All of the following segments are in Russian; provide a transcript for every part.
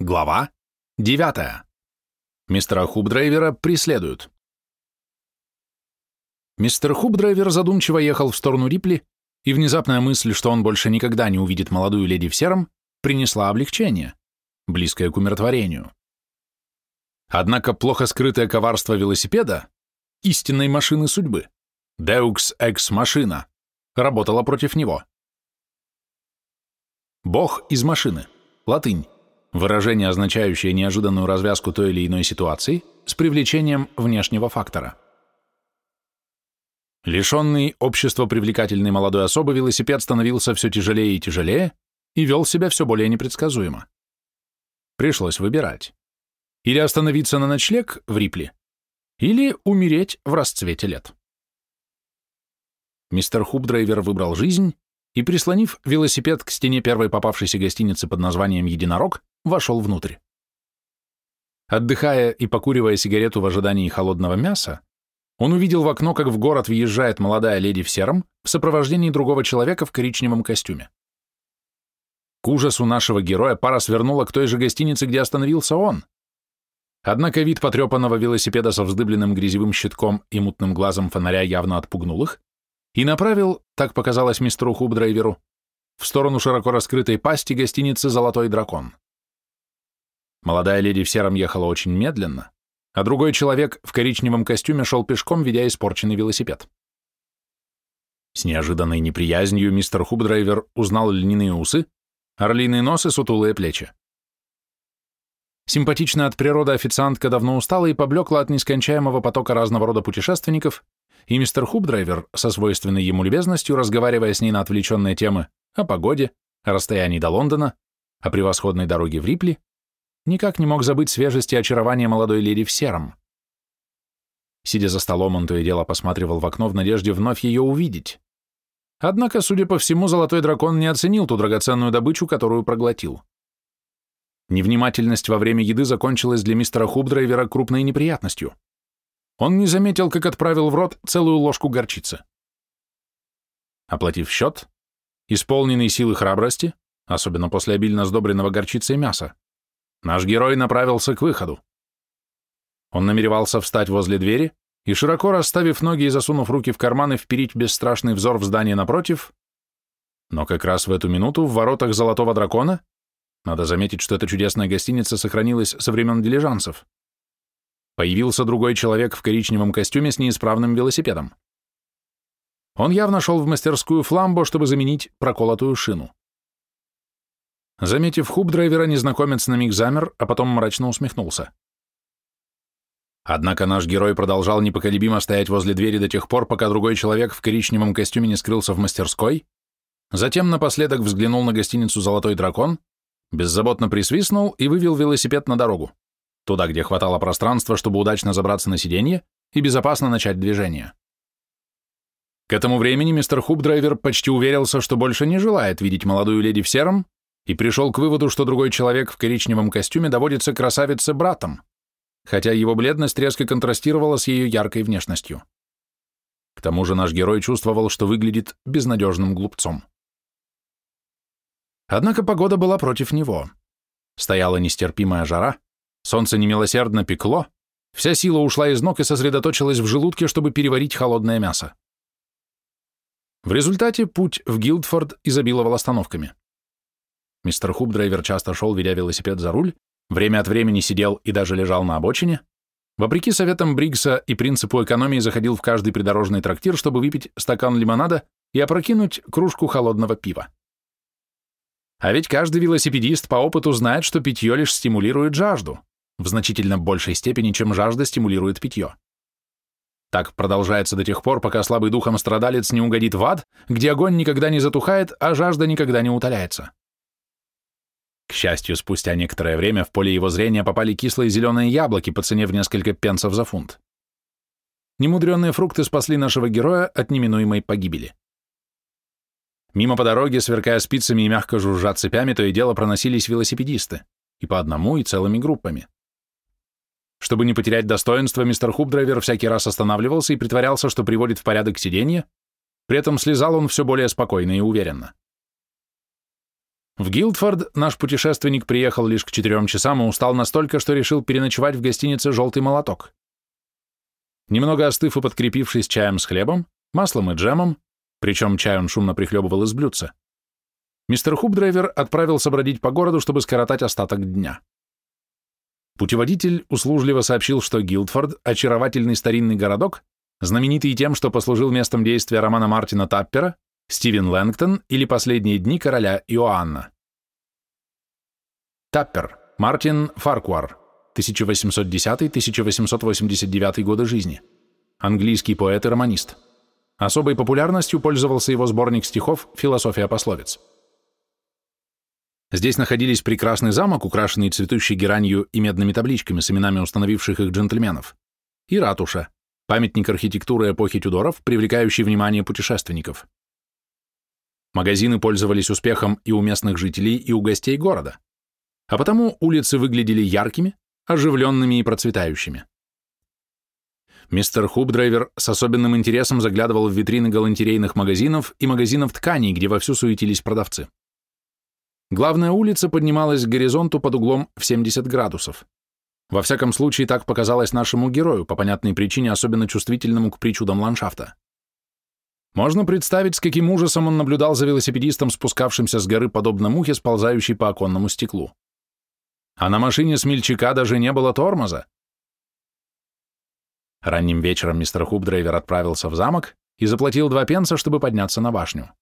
Глава 9. Мистера Хубдрайвера преследуют. Мистер Хубдрайвер задумчиво ехал в сторону Рипли, и внезапная мысль, что он больше никогда не увидит молодую леди в сером, принесла облегчение, близкое к умиротворению. Однако плохо скрытое коварство велосипеда, истинной машины судьбы, Deux Ex машина, работало против него. Бог из машины, латынь. Выражение, означающее неожиданную развязку той или иной ситуации с привлечением внешнего фактора. Лишенный общества привлекательной молодой особы, велосипед становился все тяжелее и тяжелее и вел себя все более непредсказуемо. Пришлось выбирать. Или остановиться на ночлег в Рипли, или умереть в расцвете лет. Мистер Хубдрайвер выбрал жизнь и, прислонив велосипед к стене первой попавшейся гостиницы под названием «Единорог», вошел внутрь. Отдыхая и покуривая сигарету в ожидании холодного мяса, он увидел в окно, как в город въезжает молодая леди в сером в сопровождении другого человека в коричневом костюме. К ужасу нашего героя пара свернула к той же гостинице, где остановился он. Однако вид потрепанного велосипеда со вздыбленным грязевым щитком и мутным глазом фонаря явно отпугнул их и направил, так показалось мистеру Хубдрайверу, в сторону широко раскрытой пасти гостиницы «Золотой дракон». Молодая леди в сером ехала очень медленно, а другой человек в коричневом костюме шел пешком, ведя испорченный велосипед. С неожиданной неприязнью мистер Хубдрайвер узнал льняные усы, орлиный нос и сутулые плечи. Симпатичная от природы официантка давно устала и поблекла от нескончаемого потока разного рода путешественников, и мистер Хубдрайвер со свойственной ему любезностью, разговаривая с ней на отвлеченные темы о погоде, о расстоянии до Лондона, о превосходной дороге в Рипли, никак не мог забыть свежести и очарования молодой леди в сером. Сидя за столом, он то и дело посматривал в окно в надежде вновь ее увидеть. Однако, судя по всему, золотой дракон не оценил ту драгоценную добычу, которую проглотил. Невнимательность во время еды закончилась для мистера Хубдрайвера крупной неприятностью. Он не заметил, как отправил в рот целую ложку горчицы. Оплатив счет, исполненный силы храбрости, особенно после обильно сдобренного горчицей мяса, наш герой направился к выходу. Он намеревался встать возле двери и, широко расставив ноги и засунув руки в карманы, вперить бесстрашный взор в здание напротив, но как раз в эту минуту в воротах Золотого Дракона, надо заметить, что эта чудесная гостиница сохранилась со времен дилижансов, появился другой человек в коричневом костюме с неисправным велосипедом. Он явно шел в мастерскую Фламбо, чтобы заменить проколотую шину. Заметив хуб-драйвера, незнакомец на миг замер, а потом мрачно усмехнулся. Однако наш герой продолжал непоколебимо стоять возле двери до тех пор, пока другой человек в коричневом костюме не скрылся в мастерской, затем напоследок взглянул на гостиницу «Золотой дракон», беззаботно присвистнул и вывел велосипед на дорогу, туда, где хватало пространства, чтобы удачно забраться на сиденье и безопасно начать движение. К этому времени мистер Хуб-драйвер почти уверился, что больше не желает видеть молодую леди в сером, и пришел к выводу, что другой человек в коричневом костюме доводится красавице братом, хотя его бледность резко контрастировала с ее яркой внешностью. К тому же наш герой чувствовал, что выглядит безнадежным глупцом. Однако погода была против него. Стояла нестерпимая жара, солнце немилосердно пекло, вся сила ушла из ног и сосредоточилась в желудке, чтобы переварить холодное мясо. В результате путь в Гилдфорд изобиловал остановками. Мистер Хубдрайвер часто шел, ведя велосипед за руль, время от времени сидел и даже лежал на обочине. Вопреки советам Бригса и принципу экономии заходил в каждый придорожный трактир, чтобы выпить стакан лимонада и опрокинуть кружку холодного пива. А ведь каждый велосипедист по опыту знает, что питье лишь стимулирует жажду, в значительно большей степени, чем жажда стимулирует питье. Так продолжается до тех пор, пока слабый духом страдалец не угодит в ад, где огонь никогда не затухает, а жажда никогда не утоляется. К счастью, спустя некоторое время в поле его зрения попали кислые зеленые яблоки по цене в несколько пенсов за фунт. Немудренные фрукты спасли нашего героя от неминуемой погибели. Мимо по дороге, сверкая спицами и мягко жужжа цепями, то и дело проносились велосипедисты, и по одному, и целыми группами. Чтобы не потерять достоинство, мистер Хубдрайвер всякий раз останавливался и притворялся, что приводит в порядок сиденье, при этом слезал он все более спокойно и уверенно. В Гилдфорд наш путешественник приехал лишь к четырем часам и устал настолько, что решил переночевать в гостинице «Желтый молоток». Немного остыв и подкрепившись чаем с хлебом, маслом и джемом, причем чай он шумно прихлебывал из блюдца, мистер Хубдрайвер отправился бродить по городу, чтобы скоротать остаток дня. Путеводитель услужливо сообщил, что Гилдфорд – очаровательный старинный городок, знаменитый тем, что послужил местом действия романа Мартина Таппера Стивен Лэнгтон или «Последние дни короля Иоанна». Таппер, Мартин Фаркуар, 1810-1889 годы жизни. Английский поэт и романист. Особой популярностью пользовался его сборник стихов «Философия пословиц». Здесь находились прекрасный замок, украшенный цветущей геранью и медными табличками с именами установивших их джентльменов, и ратуша, памятник архитектуры эпохи Тюдоров, привлекающий внимание путешественников. Магазины пользовались успехом и у местных жителей, и у гостей города, а потому улицы выглядели яркими, оживленными и процветающими. Мистер Хубдрайвер с особенным интересом заглядывал в витрины галантерейных магазинов и магазинов тканей, где вовсю суетились продавцы. Главная улица поднималась к горизонту под углом в 70 градусов. Во всяком случае, так показалось нашему герою, по понятной причине особенно чувствительному к причудам ландшафта. Можно представить, с каким ужасом он наблюдал за велосипедистом, спускавшимся с горы, подобно мухе, сползающей по оконному стеклу. А на машине смельчака даже не было тормоза. Ранним вечером мистер Хубдрайвер отправился в замок и заплатил два пенса, чтобы подняться на башню.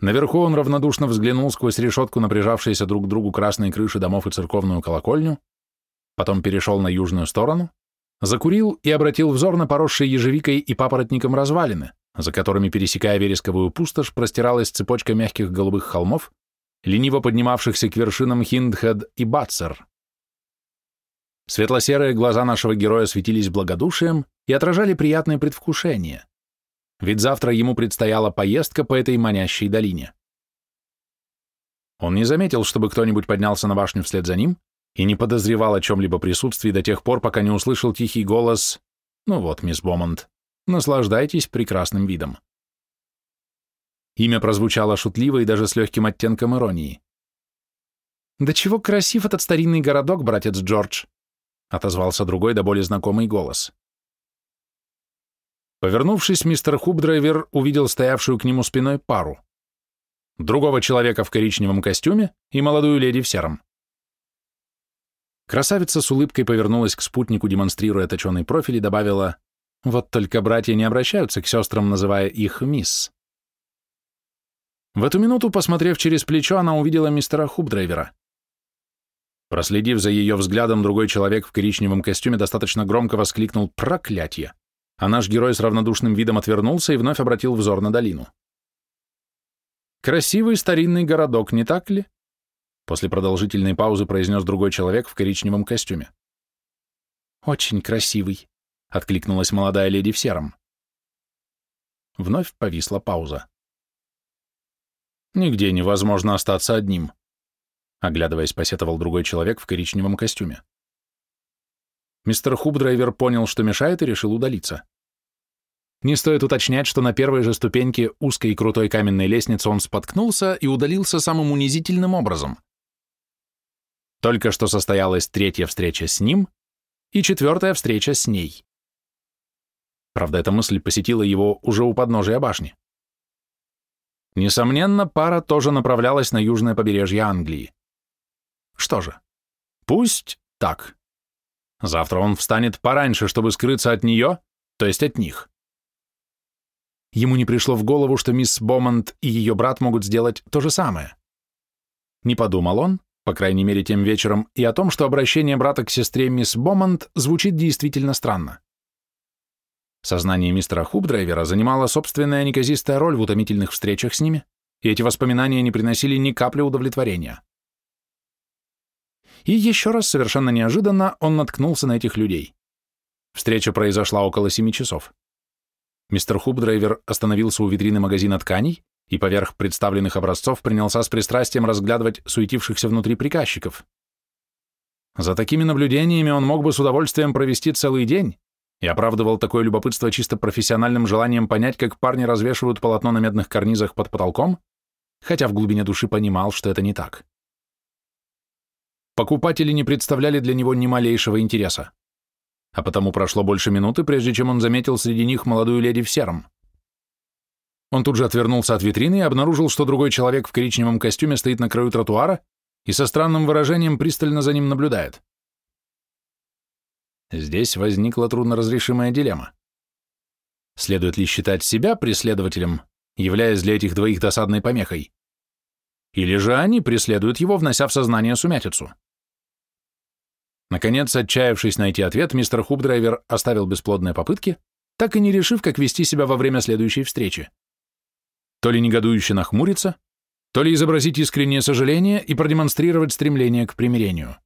Наверху он равнодушно взглянул сквозь решетку на прижавшиеся друг к другу красные крыши домов и церковную колокольню, потом перешел на южную сторону, закурил и обратил взор на поросшие ежевикой и папоротником развалины, за которыми, пересекая вересковую пустошь, простиралась цепочка мягких голубых холмов, лениво поднимавшихся к вершинам Хиндхед и Батсер. Светло-серые глаза нашего героя светились благодушием и отражали приятное предвкушение, ведь завтра ему предстояла поездка по этой манящей долине. Он не заметил, чтобы кто-нибудь поднялся на башню вслед за ним и не подозревал о чем-либо присутствии до тех пор, пока не услышал тихий голос «Ну вот, мисс Бомонд, Наслаждайтесь прекрасным видом. Имя прозвучало шутливо и даже с легким оттенком иронии. «Да чего красив этот старинный городок, братец Джордж!» — отозвался другой до более знакомый голос. Повернувшись, мистер Хубдрайвер увидел стоявшую к нему спиной пару. Другого человека в коричневом костюме и молодую леди в сером. Красавица с улыбкой повернулась к спутнику, демонстрируя точеный профиль, и добавила вот только братья не обращаются к сестрам, называя их мисс. В эту минуту, посмотрев через плечо, она увидела мистера Хубдрайвера. Проследив за ее взглядом, другой человек в коричневом костюме достаточно громко воскликнул «Проклятье!», а наш герой с равнодушным видом отвернулся и вновь обратил взор на долину. «Красивый старинный городок, не так ли?» После продолжительной паузы произнес другой человек в коричневом костюме. «Очень красивый», — откликнулась молодая леди в сером. Вновь повисла пауза. «Нигде невозможно остаться одним», — оглядываясь, посетовал другой человек в коричневом костюме. Мистер Хубдрайвер понял, что мешает, и решил удалиться. Не стоит уточнять, что на первой же ступеньке узкой и крутой каменной лестницы он споткнулся и удалился самым унизительным образом. Только что состоялась третья встреча с ним и четвертая встреча с ней. Правда, эта мысль посетила его уже у подножия башни. Несомненно, пара тоже направлялась на южное побережье Англии. Что же, пусть так. Завтра он встанет пораньше, чтобы скрыться от нее, то есть от них. Ему не пришло в голову, что мисс Бомонд и ее брат могут сделать то же самое. Не подумал он, по крайней мере тем вечером, и о том, что обращение брата к сестре мисс Бомонд звучит действительно странно. Сознание мистера Хубдрайвера занимало собственная неказистая роль в утомительных встречах с ними, и эти воспоминания не приносили ни капли удовлетворения. И еще раз, совершенно неожиданно, он наткнулся на этих людей. Встреча произошла около семи часов. Мистер Хубдрайвер остановился у витрины магазина тканей и поверх представленных образцов принялся с пристрастием разглядывать суетившихся внутри приказчиков. За такими наблюдениями он мог бы с удовольствием провести целый день, и оправдывал такое любопытство чисто профессиональным желанием понять, как парни развешивают полотно на медных карнизах под потолком, хотя в глубине души понимал, что это не так. Покупатели не представляли для него ни малейшего интереса, а потому прошло больше минуты, прежде чем он заметил среди них молодую леди в сером. Он тут же отвернулся от витрины и обнаружил, что другой человек в коричневом костюме стоит на краю тротуара и со странным выражением пристально за ним наблюдает. Здесь возникла трудноразрешимая дилемма. Следует ли считать себя преследователем, являясь для этих двоих досадной помехой? Или же они преследуют его, внося в сознание сумятицу? Наконец, отчаявшись найти ответ, мистер Хубдрайвер оставил бесплодные попытки, так и не решив, как вести себя во время следующей встречи. То ли негодующе нахмуриться, то ли изобразить искреннее сожаление и продемонстрировать стремление к примирению.